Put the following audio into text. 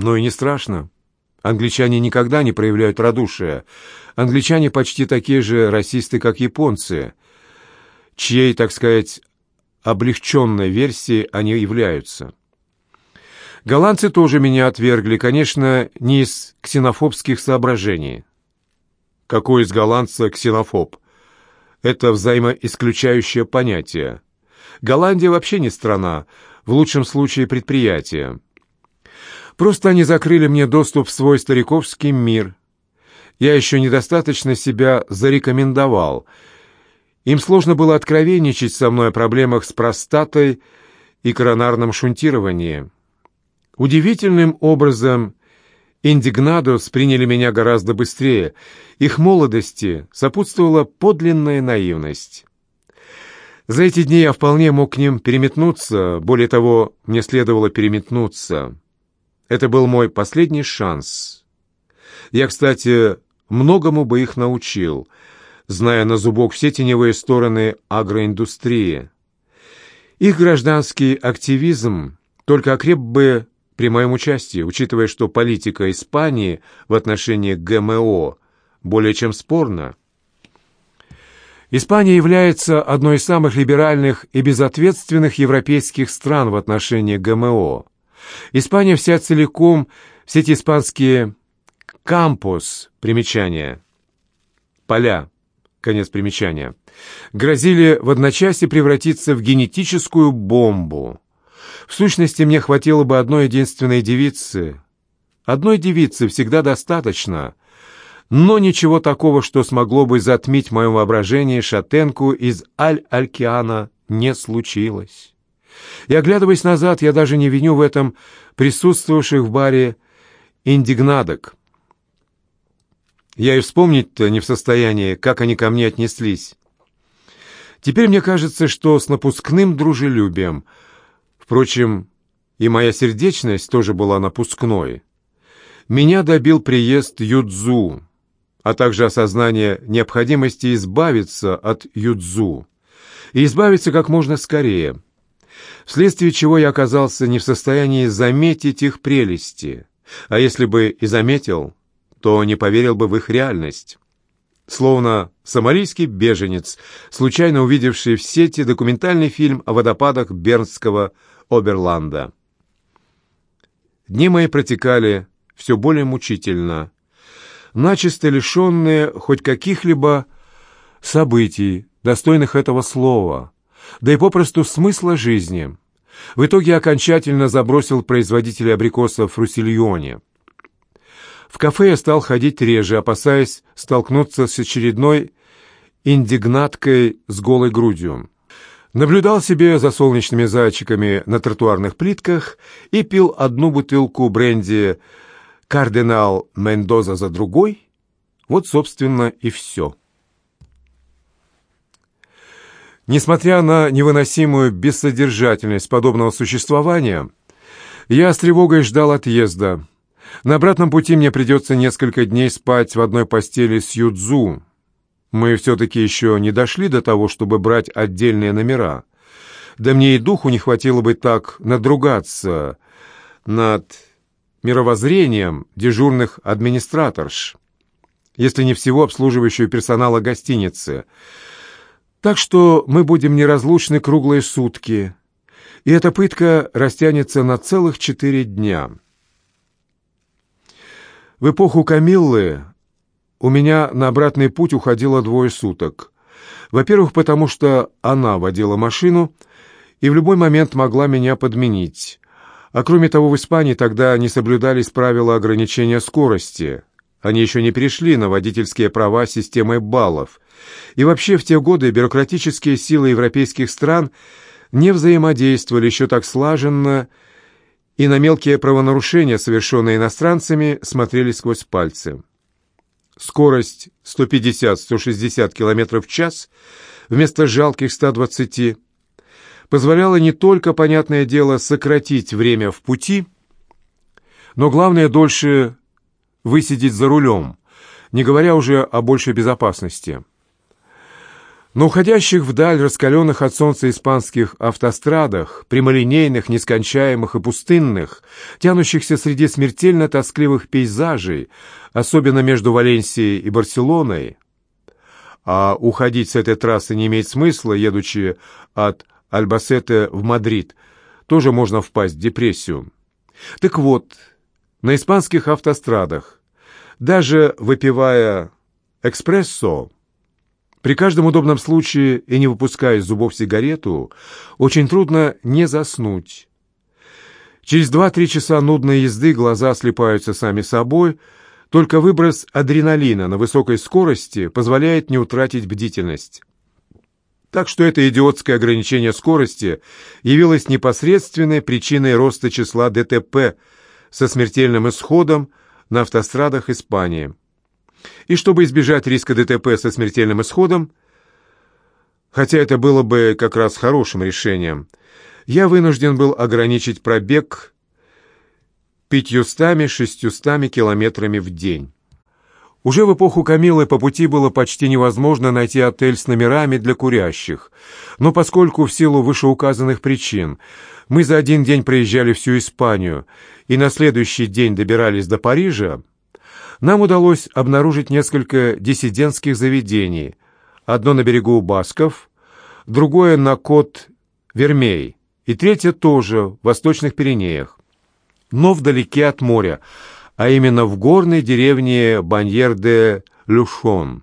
Но и не страшно. Англичане никогда не проявляют радушия. Англичане почти такие же расисты, как японцы, чьей, так сказать, облегченной версией они являются. Голландцы тоже меня отвергли, конечно, не из ксенофобских соображений. Какой из голландца ксенофоб? Это взаимоисключающее понятие. Голландия вообще не страна, в лучшем случае предприятие. Просто они закрыли мне доступ в свой стариковский мир. Я еще недостаточно себя зарекомендовал. Им сложно было откровенничать со мной о проблемах с простатой и коронарном шунтировании. Удивительным образом Индигнадос приняли меня гораздо быстрее. Их молодости сопутствовала подлинная наивность. За эти дни я вполне мог к ним переметнуться, более того, мне следовало переметнуться. Это был мой последний шанс. Я, кстати, многому бы их научил, зная на зубок все теневые стороны агроиндустрии. Их гражданский активизм только окреп бы при моем участии, учитывая, что политика Испании в отношении ГМО более чем спорна. Испания является одной из самых либеральных и безответственных европейских стран в отношении ГМО. Испания вся целиком, все эти испанские кампус, примечания, поля, конец примечания, грозили в одночасье превратиться в генетическую бомбу. В сущности, мне хватило бы одной единственной девицы. Одной девицы всегда достаточно, но ничего такого, что смогло бы затмить мое воображение шатенку из Аль-Алькиана, не случилось. И, оглядываясь назад, я даже не виню в этом присутствовавших в баре индигнадок. Я и вспомнить-то не в состоянии, как они ко мне отнеслись. Теперь мне кажется, что с напускным дружелюбием. Впрочем, и моя сердечность тоже была напускной. Меня добил приезд Юдзу, а также осознание необходимости избавиться от Юдзу. И избавиться как можно скорее — вследствие чего я оказался не в состоянии заметить их прелести, а если бы и заметил, то не поверил бы в их реальность. Словно сомалийский беженец, случайно увидевший в сети документальный фильм о водопадах Бернского Оберланда. Дни мои протекали все более мучительно, начисто лишенные хоть каких-либо событий, достойных этого слова, да и попросту смысла жизни. В итоге окончательно забросил производителя абрикосов в Руссельоне. В кафе я стал ходить реже, опасаясь столкнуться с очередной индигнаткой с голой грудью. Наблюдал себе за солнечными зайчиками на тротуарных плитках и пил одну бутылку бренди «Кардинал Мендоза» за другой. Вот, собственно, и все. Несмотря на невыносимую бессодержательность подобного существования, я с тревогой ждал отъезда. На обратном пути мне придется несколько дней спать в одной постели с Юдзу. Мы все-таки еще не дошли до того, чтобы брать отдельные номера. Да мне и духу не хватило бы так надругаться над мировоззрением дежурных администраторш, если не всего обслуживающего персонала гостиницы — так что мы будем неразлучны круглые сутки, и эта пытка растянется на целых четыре дня. В эпоху Камиллы у меня на обратный путь уходило двое суток. Во-первых, потому что она водила машину и в любой момент могла меня подменить. А кроме того, в Испании тогда не соблюдались правила ограничения скорости. Они еще не перешли на водительские права системой баллов, и вообще в те годы бюрократические силы европейских стран не взаимодействовали еще так слаженно, и на мелкие правонарушения, совершенные иностранцами, смотрели сквозь пальцы. Скорость 150-160 км в час вместо жалких 120 позволяла не только, понятное дело, сократить время в пути, но главное дольше высидеть за рулем, не говоря уже о большей безопасности. На уходящих вдаль раскаленных от солнца испанских автострадах, прямолинейных, нескончаемых и пустынных, тянущихся среди смертельно тоскливых пейзажей, особенно между Валенсией и Барселоной, а уходить с этой трассы не имеет смысла, едучи от Альбасете в Мадрид, тоже можно впасть в депрессию. Так вот, на испанских автострадах, даже выпивая экспрессо, при каждом удобном случае и не выпуская из зубов сигарету, очень трудно не заснуть. Через два-три часа нудной езды глаза слепаются сами собой, только выброс адреналина на высокой скорости позволяет не утратить бдительность. Так что это идиотское ограничение скорости явилось непосредственной причиной роста числа ДТП со смертельным исходом на автострадах Испании. И чтобы избежать риска ДТП со смертельным исходом, хотя это было бы как раз хорошим решением, я вынужден был ограничить пробег пятьюстами-шестьюстами километрами в день. Уже в эпоху Камилы по пути было почти невозможно найти отель с номерами для курящих, но поскольку в силу вышеуказанных причин мы за один день проезжали всю Испанию и на следующий день добирались до Парижа, нам удалось обнаружить несколько диссидентских заведений. Одно на берегу Басков, другое на кот Вермей и третье тоже в Восточных Пиренеях, но вдалеке от моря, а именно в горной деревне Баньер-де-Люшон.